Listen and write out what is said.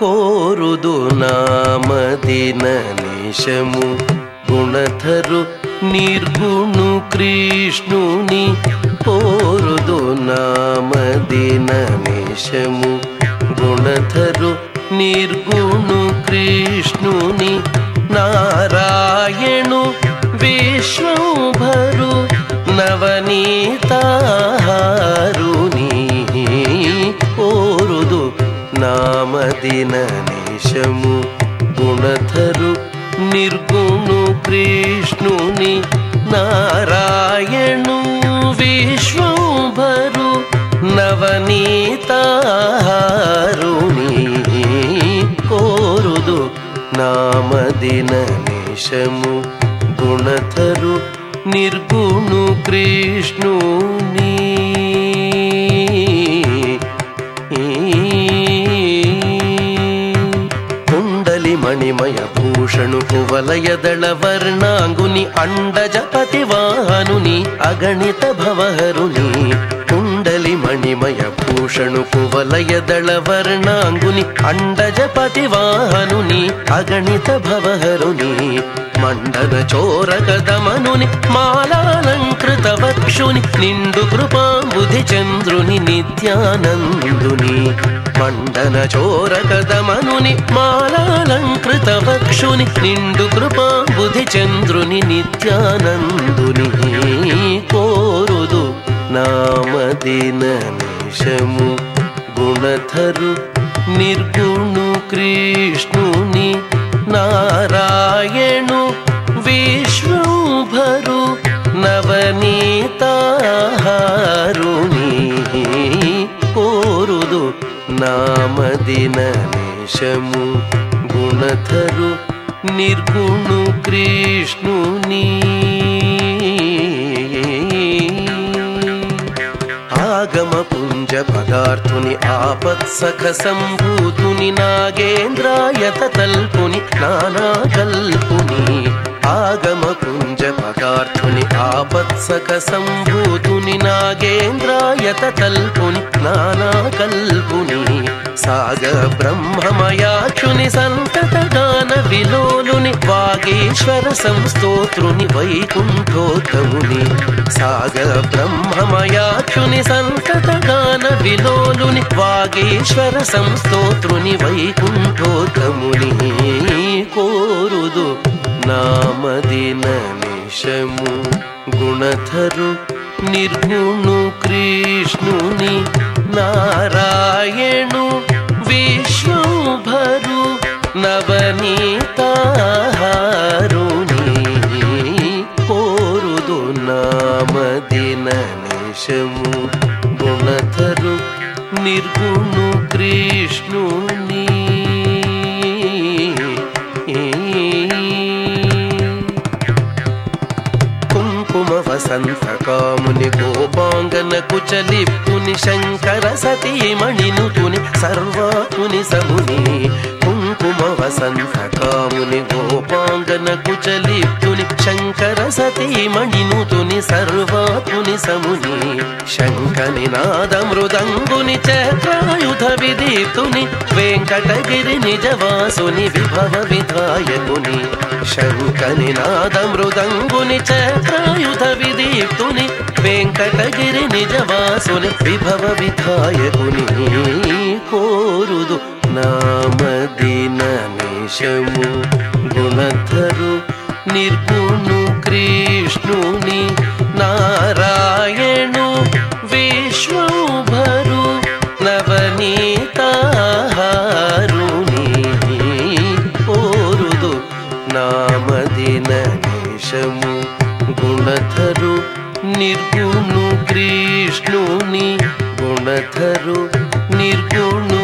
కోరుదు నామదిన నిశము గుణధరు నిర్గుణు కృష్ణుని కోరుదు నామదిన నిశము గుణధరు నిర్గుణు కృష్ణుని నారాయణు విశ్వంభరు నవనీతారుని నామదిన నిశము గుణధరు నిర్గుణు కృష్ణుని నారాయణు విశ్వంభరు నవనీతారుని కోరుదు నామదిన నిశము గుణధరు నిర్గుణు కృష్ణుని मणिमय भूषणुपुवलयदळ वर्णाङ्गुनि अण्डजपति वाहनुनि अगणित भवहरुणि कुण्डलि मणिमय भूषणुपुवलयदळ वर्णाङ्गुनि अण्डजपति वाहनुनि अगणित भवहरुनि मण्डल चोरकधमनुनि मालालङ्कृत वक्षुनि निण्डु कृपाबुधि चन्द्रुनि नित्यानन्दिनि మండన చోర కదమనుని మాలాలంకృత పక్షుని నిండు కృపా బుధి చంద్రుని నిత్యానందుని కోరుదు నామదిన నిషము గుణధరు నిర్గుణు కృష్ణుని నారాయణు విశ్వంభరు నవనీతారుణి నవనీతారుని కోరుదు నామదిన నిశము గుణధరు నిర్గుణు కృష్ణుని ఆగమ పుంజ పదార్థుని ఆపత్సఖ సంభూతుని నాగేంద్రాయత తల్పుని నానా కల్పుని ఆగమ పుంజ పదార్థుని ఆపత్సక సంభూతుని నాగేంద్రాయత తల్పుని నానా కల్పుని సాగ బ్రహ్మమయాక్షుని సంతత గాన విలోలుని వాగేశ్వర సంస్తోత్రుని వైకుంఠోత్తముని సాగ బ్రహ్మమయాక్షుని సంతత గాన విలోలుని వాగేశ్వర సంస్తోత్రుని వైకుంఠోత్తముని కోరుదు నామదిన నిశము గుణధరు నిర్గుణు కృష్ణుని నారాయణు విశ్వంభరు నవనీతారుని కోరుదు నామదిన నిశము గుణధరు నిర్గుణు కృష్ణుని సంతకాముని వసంత కాముని కుచలిప్పుని శంకర సతీమణినుతుని సర్వాతుని సముని. కుంకుమ వసంతకాముని గోపాంగన కుచలిప్పుని శంకర సతీమణినుతుని సర్వాతుని సముని శంకని నాద మృదంగుని చక్రాయుధ విదీతుని వెంకటగిరి నిజవాసుని విభవ విధాయకుని శంకని నాద మృదంగుని చక్రాయుధ విదీప్తుని వెంకటగిరి నిజవాసుని విభవ విధాయకుని. కోరుదు నామదిన నిశము గుణధరు నిర్గు श्लोणी नारायण विश्वभरु नवनीताहरुः पोरु नाम दीनदेशमु गुणधरु निर्गुणु क्री श्लोनि गुणधरु निर्गो नु